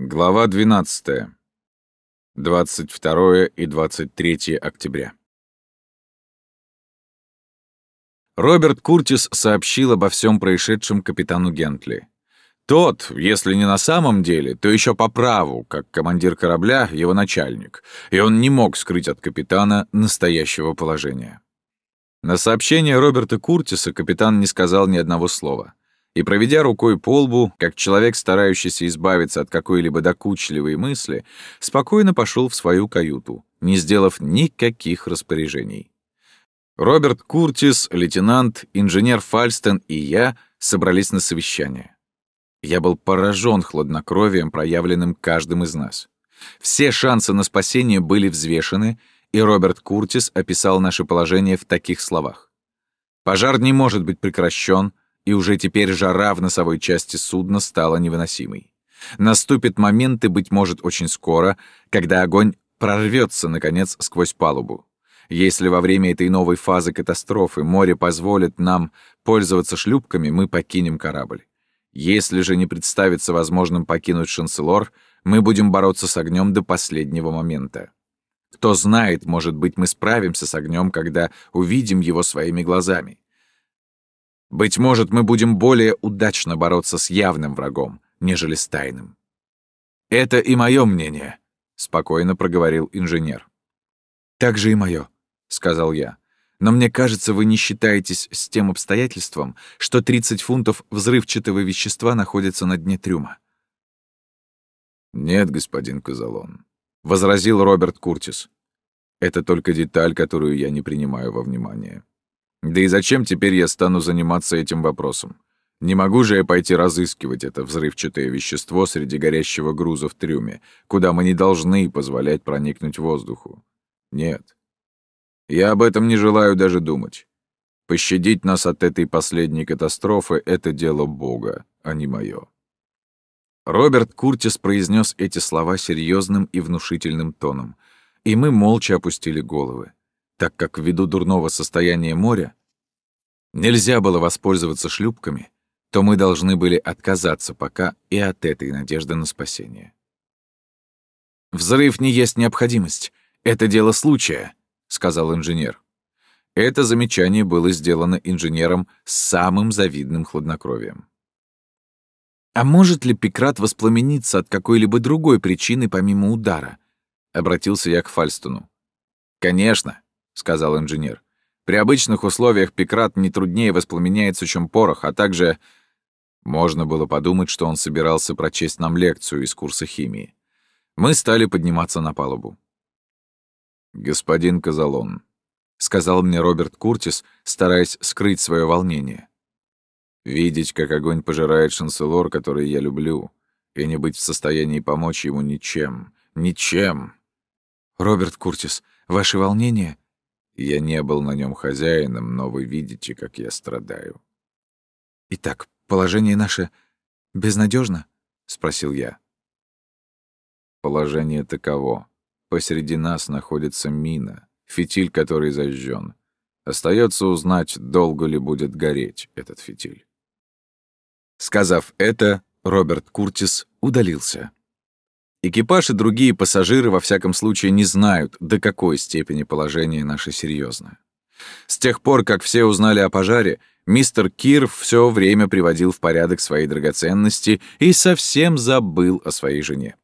Глава 12. 22 и 23 октября. Роберт Куртис сообщил обо всем происшедшем капитану Гентли. Тот, если не на самом деле, то еще по праву, как командир корабля, его начальник, и он не мог скрыть от капитана настоящего положения. На сообщение Роберта Куртиса капитан не сказал ни одного слова и, проведя рукой по лбу, как человек, старающийся избавиться от какой-либо докучливой мысли, спокойно пошел в свою каюту, не сделав никаких распоряжений. Роберт Куртис, лейтенант, инженер Фальстон и я собрались на совещание. Я был поражен хладнокровием, проявленным каждым из нас. Все шансы на спасение были взвешены, и Роберт Куртис описал наше положение в таких словах. Пожар не может быть прекращен, и уже теперь жара в носовой части судна стала невыносимой. Наступит момент, и, быть может, очень скоро, когда огонь прорвется, наконец, сквозь палубу. Если во время этой новой фазы катастрофы море позволит нам пользоваться шлюпками, мы покинем корабль. Если же не представится возможным покинуть Шанселор, мы будем бороться с огнем до последнего момента. Кто знает, может быть, мы справимся с огнем, когда увидим его своими глазами. Быть может, мы будем более удачно бороться с явным врагом, нежели с тайным. «Это и мое мнение», — спокойно проговорил инженер. «Так же и мое», — сказал я. «Но мне кажется, вы не считаетесь с тем обстоятельством, что 30 фунтов взрывчатого вещества находятся на дне трюма». «Нет, господин Казалон», — возразил Роберт Куртис. «Это только деталь, которую я не принимаю во внимание. Да и зачем теперь я стану заниматься этим вопросом? Не могу же я пойти разыскивать это взрывчатое вещество среди горящего груза в трюме, куда мы не должны позволять проникнуть воздуху. Нет. Я об этом не желаю даже думать. Пощадить нас от этой последней катастрофы — это дело Бога, а не мое. Роберт Куртис произнес эти слова серьезным и внушительным тоном, и мы молча опустили головы так как ввиду дурного состояния моря нельзя было воспользоваться шлюпками, то мы должны были отказаться пока и от этой надежды на спасение. «Взрыв не есть необходимость. Это дело случая», — сказал инженер. Это замечание было сделано инженером с самым завидным хладнокровием. «А может ли Пикрат воспламениться от какой-либо другой причины помимо удара?» — обратился я к Фальстону. «Конечно сказал инженер. При обычных условиях пикрат не труднее воспламеняется, чем порох, а также... Можно было подумать, что он собирался прочесть нам лекцию из курса химии. Мы стали подниматься на палубу. «Господин Казалон», — сказал мне Роберт Куртис, стараясь скрыть свое волнение. «Видеть, как огонь пожирает шанселор, который я люблю, и не быть в состоянии помочь ему ничем, ничем». «Роберт Куртис, ваши волнения я не был на нем хозяином, но вы видите, как я страдаю. Итак, положение наше безнадежно? спросил я. Положение таково. Посреди нас находится мина, фитиль который зажжен. Остается узнать, долго ли будет гореть этот фитиль. Сказав это, Роберт Куртис удалился. Экипаж и другие пассажиры во всяком случае не знают, до какой степени положение наше серьезное. С тех пор, как все узнали о пожаре, мистер Кир все время приводил в порядок свои драгоценности и совсем забыл о своей жене.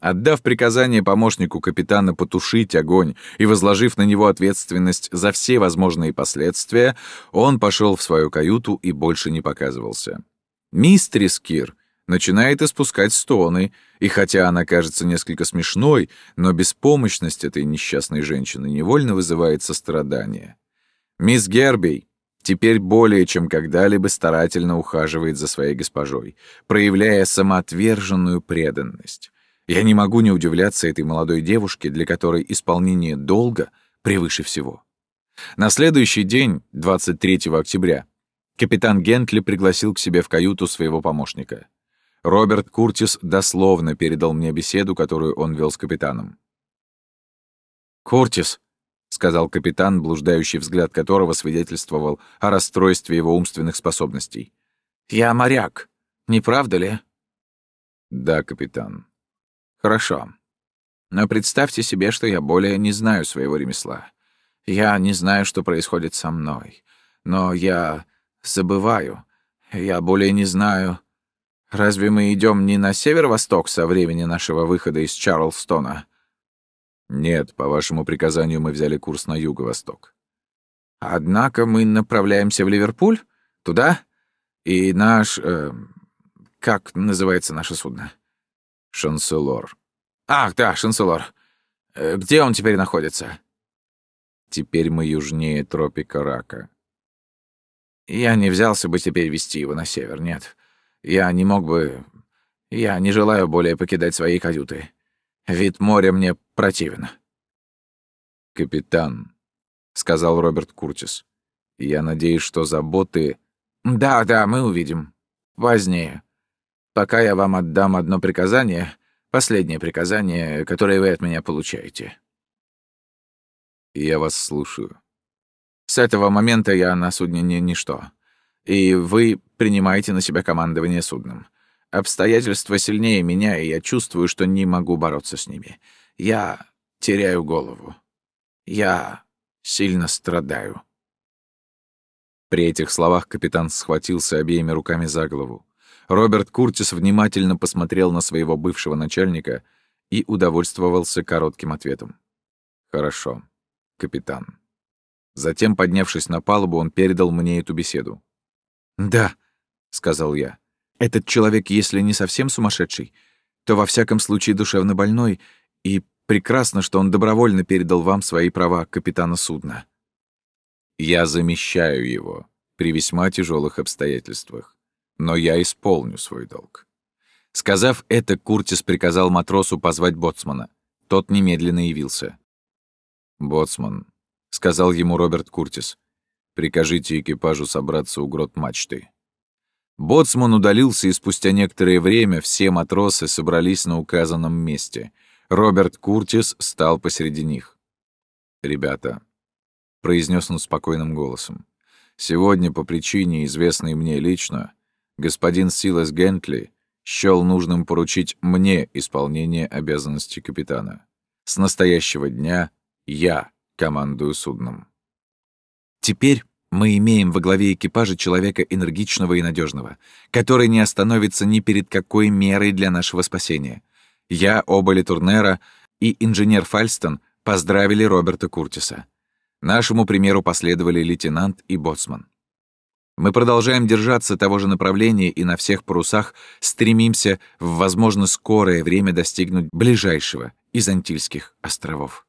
Отдав приказание помощнику капитана потушить огонь и возложив на него ответственность за все возможные последствия, он пошел в свою каюту и больше не показывался. Мистер Кир начинает испускать стоны, и хотя она кажется несколько смешной, но беспомощность этой несчастной женщины невольно вызывает сострадание. Мисс Гербей теперь более чем когда-либо старательно ухаживает за своей госпожой, проявляя самоотверженную преданность. Я не могу не удивляться этой молодой девушке, для которой исполнение долга превыше всего. На следующий день, 23 октября, капитан Гентли пригласил к себе в каюту своего помощника — Роберт Куртис дословно передал мне беседу, которую он вел с капитаном. «Куртис», — сказал капитан, блуждающий взгляд которого свидетельствовал о расстройстве его умственных способностей. «Я моряк, не правда ли?» «Да, капитан. Хорошо. Но представьте себе, что я более не знаю своего ремесла. Я не знаю, что происходит со мной. Но я забываю. Я более не знаю... Разве мы идем не на северо-восток со времени нашего выхода из Чарлстона? Нет, по вашему приказанию мы взяли курс на юго-восток. Однако мы направляемся в Ливерпуль? Туда? И наш... Э, как называется наше судно? Шанселор. Ах, да, Шанселор. Э, где он теперь находится? Теперь мы южнее тропика Рака. Я не взялся бы теперь вести его на север, нет. Я не мог бы... Я не желаю более покидать свои каюты. Вид моря мне противен. «Капитан», — сказал Роберт Куртис, — «я надеюсь, что заботы...» «Да, да, мы увидим. Позднее. Пока я вам отдам одно приказание, последнее приказание, которое вы от меня получаете». «Я вас слушаю». «С этого момента я на судне не ничто, и вы принимаете на себя командование судном. Обстоятельства сильнее меня, и я чувствую, что не могу бороться с ними. Я теряю голову. Я сильно страдаю». При этих словах капитан схватился обеими руками за голову. Роберт Куртис внимательно посмотрел на своего бывшего начальника и удовольствовался коротким ответом. «Хорошо, капитан». Затем, поднявшись на палубу, он передал мне эту беседу. «Да», — сказал я, — «этот человек, если не совсем сумасшедший, то во всяком случае душевно больной, и прекрасно, что он добровольно передал вам свои права капитана судна». «Я замещаю его при весьма тяжелых обстоятельствах, но я исполню свой долг». Сказав это, Куртис приказал матросу позвать боцмана. Тот немедленно явился. «Боцман», — сказал ему Роберт Куртис, Прикажите экипажу собраться у грот мачты». Боцман удалился, и спустя некоторое время все матросы собрались на указанном месте. Роберт Куртис стал посреди них. «Ребята», — произнес он спокойным голосом, «сегодня по причине, известной мне лично, господин Силас Гентли счел нужным поручить мне исполнение обязанностей капитана. С настоящего дня я командую судном». Теперь мы имеем во главе экипажа человека энергичного и надежного, который не остановится ни перед какой мерой для нашего спасения. Я, Оболи Турнера и инженер Фальстон поздравили Роберта Куртиса. Нашему примеру последовали лейтенант и боцман. Мы продолжаем держаться того же направления и на всех парусах стремимся в, возможно, скорое время достигнуть ближайшего из Антильских островов.